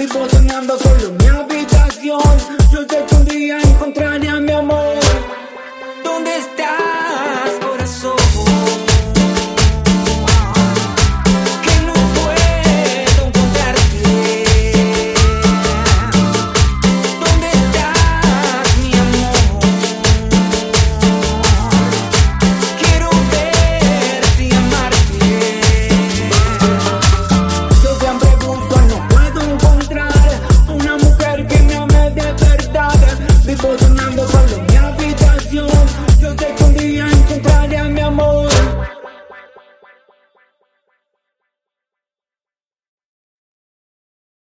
Vivo soñando solo en mi habitación. Yo sé que un día encontraré a mi amor. ¿Dónde estás?